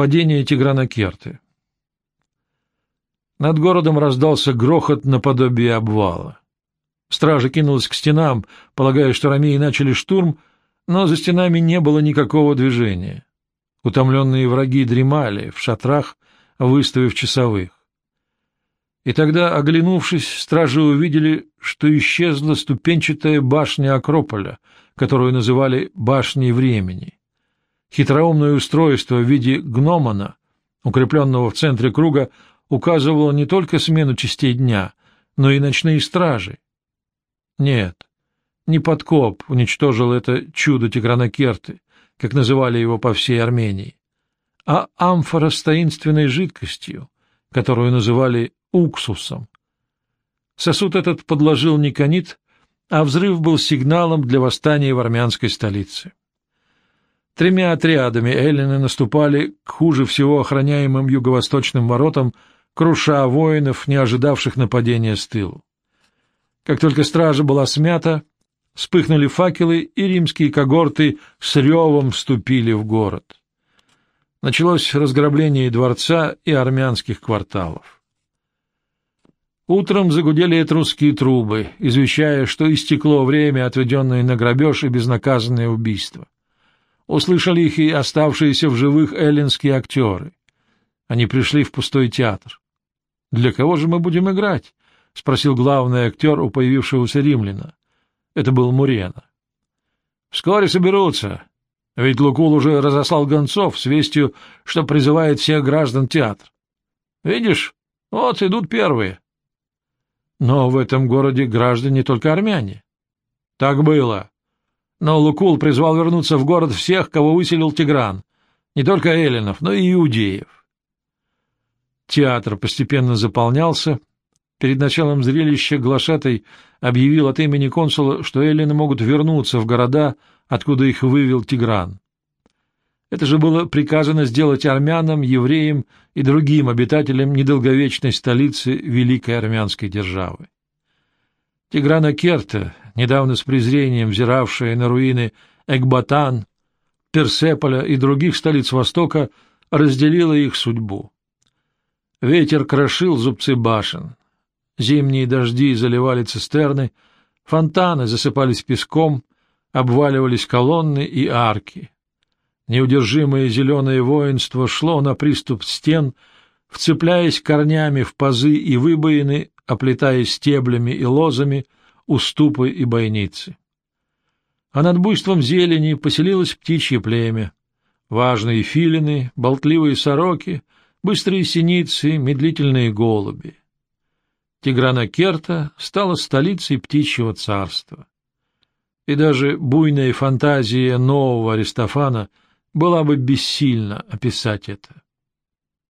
Падение Тиграна Керты Над городом раздался грохот наподобие обвала. Стража кинулась к стенам, полагая, что ромеи начали штурм, но за стенами не было никакого движения. Утомленные враги дремали в шатрах, выставив часовых. И тогда, оглянувшись, стражи увидели, что исчезла ступенчатая башня Акрополя, которую называли «башней времени». Хитроумное устройство в виде гномона, укрепленного в центре круга, указывало не только смену частей дня, но и ночные стражи. Нет, не подкоп уничтожил это чудо Тигранакерты, как называли его по всей Армении, а амфора с таинственной жидкостью, которую называли уксусом. Сосуд этот подложил Никонит, а взрыв был сигналом для восстания в армянской столице. Тремя отрядами эллины наступали к хуже всего охраняемым юго-восточным воротам, круша воинов, не ожидавших нападения с тылу. Как только стража была смята, вспыхнули факелы, и римские когорты с ревом вступили в город. Началось разграбление дворца и армянских кварталов. Утром загудели этрусские трубы, извещая, что истекло время, отведенное на грабеж и безнаказанное убийство. Услышали их и оставшиеся в живых эллинские актеры. Они пришли в пустой театр. «Для кого же мы будем играть?» — спросил главный актер у появившегося римляна. Это был Мурена. «Вскоре соберутся, ведь Лукул уже разослал гонцов с вестью, что призывает всех граждан театр. Видишь, вот идут первые». «Но в этом городе граждане только армяне». «Так было. Но Лукул призвал вернуться в город всех, кого выселил Тигран, не только эллинов, но и иудеев. Театр постепенно заполнялся. Перед началом зрелища Глашатай объявил от имени консула, что эллины могут вернуться в города, откуда их вывел Тигран. Это же было приказано сделать армянам, евреям и другим обитателям недолговечной столицы Великой Армянской державы. Тиграна Керта, недавно с презрением взиравшая на руины Экбатан, Персеполя и других столиц Востока, разделила их судьбу. Ветер крошил зубцы башен, зимние дожди заливали цистерны, фонтаны засыпались песком, обваливались колонны и арки. Неудержимое зеленое воинство шло на приступ стен, вцепляясь корнями в пазы и выбоины, оплетая стеблями и лозами уступы и бойницы. А над буйством зелени поселилось птичье племя. Важные филины, болтливые сороки, быстрые синицы, медлительные голуби. Тиграна Керта стала столицей птичьего царства. И даже буйная фантазия нового Аристофана была бы бессильна описать это.